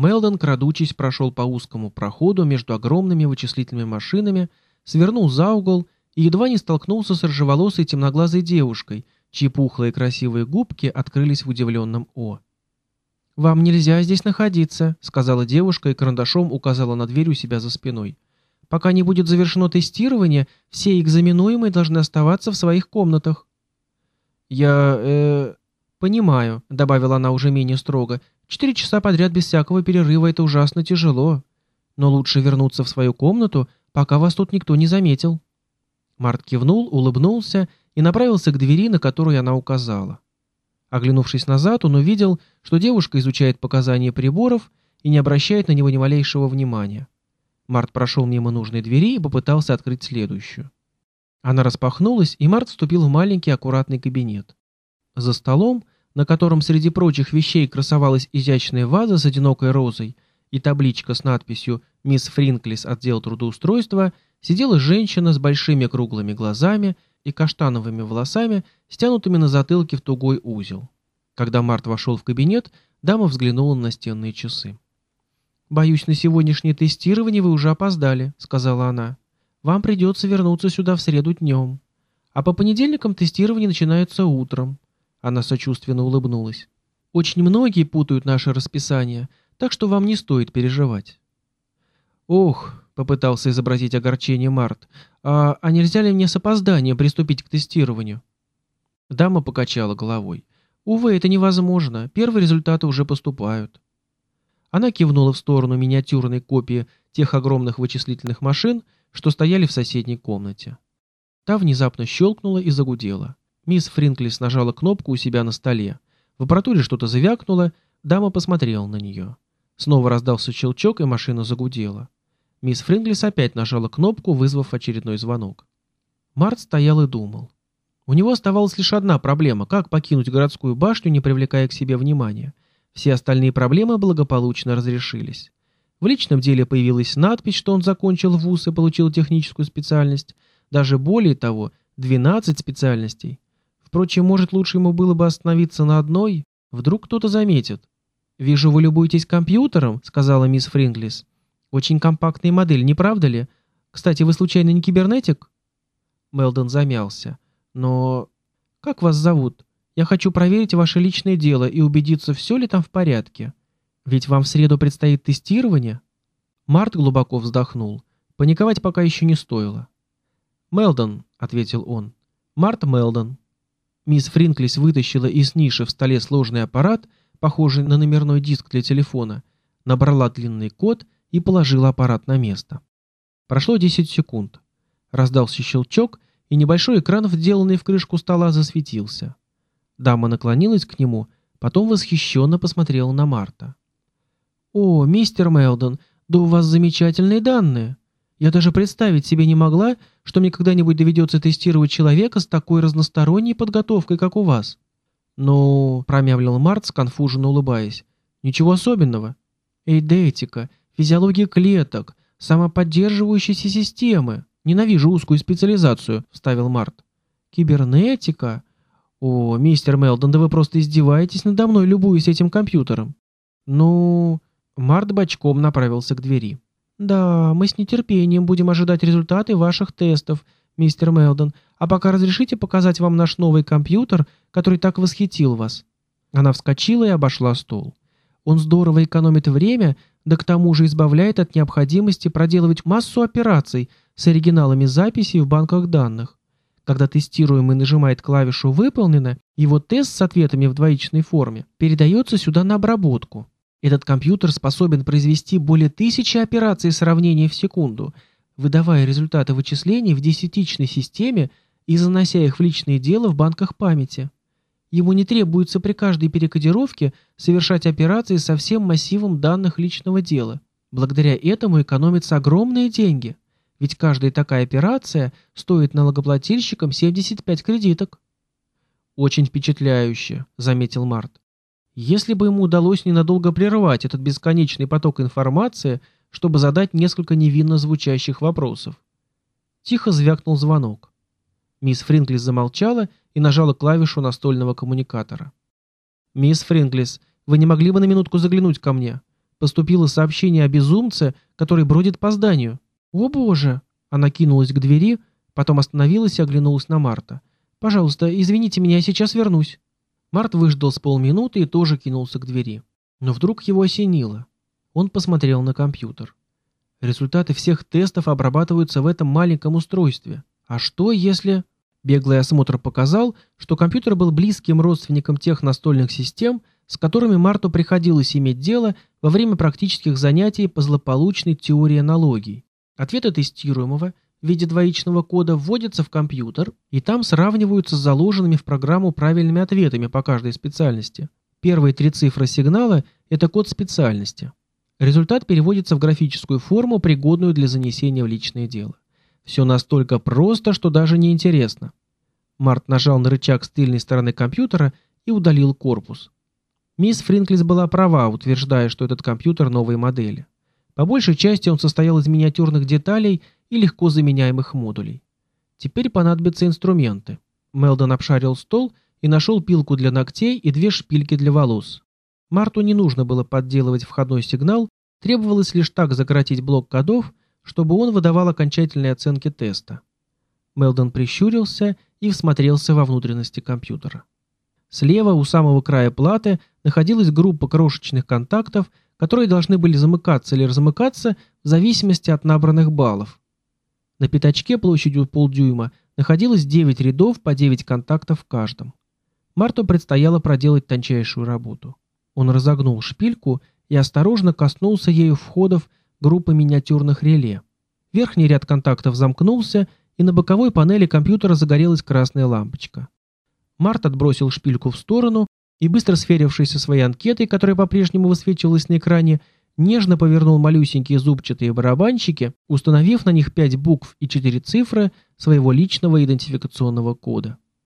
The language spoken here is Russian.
Мелдон, крадучись, прошел по узкому проходу между огромными вычислительными машинами, свернул за угол и едва не столкнулся с рыжеволосой темноглазой девушкой, чьи пухлые красивые губки открылись в удивленном «О». «Вам нельзя здесь находиться», — сказала девушка и карандашом указала на дверь у себя за спиной. «Пока не будет завершено тестирование, все экзаменуемые должны оставаться в своих комнатах». «Я... э... понимаю», — добавила она уже менее строго. «Четыре часа подряд без всякого перерыва — это ужасно тяжело. Но лучше вернуться в свою комнату, пока вас тут никто не заметил». Март кивнул, улыбнулся и направился к двери, на которую она указала. Оглянувшись назад, он увидел, что девушка изучает показания приборов и не обращает на него ни малейшего внимания. Март прошел мимо нужной двери и попытался открыть следующую. Она распахнулась, и Март вступил в маленький аккуратный кабинет. За столом, на котором среди прочих вещей красовалась изящная ваза с одинокой розой и табличка с надписью «Мисс Фринклис, отдел трудоустройства», сидела женщина с большими круглыми глазами и каштановыми волосами, стянутыми на затылке в тугой узел. Когда Март вошел в кабинет, дама взглянула на настенные часы. «Боюсь, на сегодняшнее тестирование вы уже опоздали», — сказала она. «Вам придется вернуться сюда в среду днем. А по понедельникам тестирование начинается утром». Она сочувственно улыбнулась. «Очень многие путают наше расписание, так что вам не стоит переживать». «Ох», — попытался изобразить огорчение Март, «а, а нельзя ли мне с опозданием приступить к тестированию?» Дама покачала головой. «Увы, это невозможно. Первые результаты уже поступают». Она кивнула в сторону миниатюрной копии тех огромных вычислительных машин, что стояли в соседней комнате. Та внезапно щелкнула и загудела. Мисс Фринклис нажала кнопку у себя на столе. В аппаратуре что-то завякнуло, дама посмотрела на нее. Снова раздался щелчок, и машина загудела. Мисс Фринглис опять нажала кнопку, вызвав очередной звонок. Март стоял и думал. У него оставалась лишь одна проблема – как покинуть городскую башню, не привлекая к себе внимания. Все остальные проблемы благополучно разрешились. В личном деле появилась надпись, что он закончил вуз и получил техническую специальность. Даже более того, 12 специальностей. Впрочем, может, лучше ему было бы остановиться на одной? Вдруг кто-то заметит. «Вижу, вы любуетесь компьютером», — сказала мисс Фринглис. Очень компактная модель, не правда ли? Кстати, вы случайно не кибернетик? Мелдон замялся. Но... Как вас зовут? Я хочу проверить ваше личное дело и убедиться, все ли там в порядке. Ведь вам в среду предстоит тестирование? Март глубоко вздохнул. Паниковать пока еще не стоило. «Мелдон», — ответил он. «Март Мелдон». Мисс Фринклис вытащила из ниши в столе сложный аппарат, похожий на номерной диск для телефона, набрала длинный код и положила аппарат на место. Прошло 10 секунд. Раздался щелчок, и небольшой экран, вделанный в крышку стола, засветился. Дама наклонилась к нему, потом восхищенно посмотрела на Марта. «О, мистер Мелдон, да у вас замечательные данные. Я даже представить себе не могла, что мне когда-нибудь доведется тестировать человека с такой разносторонней подготовкой, как у вас». «Ну...» — промямлил Март, сконфуженно улыбаясь. «Ничего особенного. Эйдетика, физиология клеток, самоподдерживающиеся системы. Ненавижу узкую специализацию», — вставил Март. «Кибернетика? О, мистер Мелдон, да вы просто издеваетесь надо мной, любуясь этим компьютером». «Ну...» Март бочком направился к двери. «Да, мы с нетерпением будем ожидать результаты ваших тестов, мистер Мелдон, а пока разрешите показать вам наш новый компьютер, который так восхитил вас». Она вскочила и обошла стол. Он здорово экономит время, да к тому же избавляет от необходимости проделывать массу операций с оригиналами записей в банках данных. Когда тестируемый нажимает клавишу «Выполнено», его тест с ответами в двоичной форме передается сюда на обработку. Этот компьютер способен произвести более тысячи операций сравнения в секунду, выдавая результаты вычислений в десятичной системе и занося их в личное дело в банках памяти. Ему не требуется при каждой перекодировке совершать операции со всем массивом данных личного дела. Благодаря этому экономятся огромные деньги, ведь каждая такая операция стоит налогоплательщикам 75 кредиток. «Очень впечатляюще», — заметил Март. «Если бы ему удалось ненадолго прервать этот бесконечный поток информации, чтобы задать несколько невинно звучащих вопросов». Тихо звякнул звонок. Мисс Фринглис замолчала и нажала клавишу настольного коммуникатора. «Мисс Фринглис, вы не могли бы на минутку заглянуть ко мне? Поступило сообщение о безумце, который бродит по зданию. «О боже!» Она кинулась к двери, потом остановилась и оглянулась на Марта. «Пожалуйста, извините меня, я сейчас вернусь». Март выждал с полминуты и тоже кинулся к двери. Но вдруг его осенило. Он посмотрел на компьютер. Результаты всех тестов обрабатываются в этом маленьком устройстве. А что, если... Беглый осмотр показал, что компьютер был близким родственником тех настольных систем, с которыми Марту приходилось иметь дело во время практических занятий по злополучной теории аналогий. Ответы тестируемого в виде двоичного кода вводятся в компьютер, и там сравниваются с заложенными в программу правильными ответами по каждой специальности. Первые три цифры сигнала – это код специальности. Результат переводится в графическую форму, пригодную для занесения в личное дело. Все настолько просто, что даже не интересно. Март нажал на рычаг с тыльной стороны компьютера и удалил корпус. Мисс Фринклис была права, утверждая, что этот компьютер новой модели. По большей части он состоял из миниатюрных деталей и легко заменяемых модулей. Теперь понадобятся инструменты. Мелдон обшарил стол и нашел пилку для ногтей и две шпильки для волос. Марту не нужно было подделывать входной сигнал, требовалось лишь так закоротить блок кодов, чтобы он выдавал окончательные оценки теста. Мелдон прищурился и всмотрелся во внутренности компьютера. Слева, у самого края платы, находилась группа крошечных контактов, которые должны были замыкаться или размыкаться в зависимости от набранных баллов. На пятачке площадью полдюйма находилось 9 рядов по 9 контактов в каждом. Марту предстояло проделать тончайшую работу. Он разогнул шпильку и осторожно коснулся ею входов группы миниатюрных реле. Верхний ряд контактов замкнулся, и на боковой панели компьютера загорелась красная лампочка. Март отбросил шпильку в сторону и, быстро сверившись со своей анкетой, которая по-прежнему высвечивалась на экране, нежно повернул малюсенькие зубчатые барабанчики, установив на них пять букв и четыре цифры своего личного идентификационного кода.